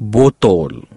botol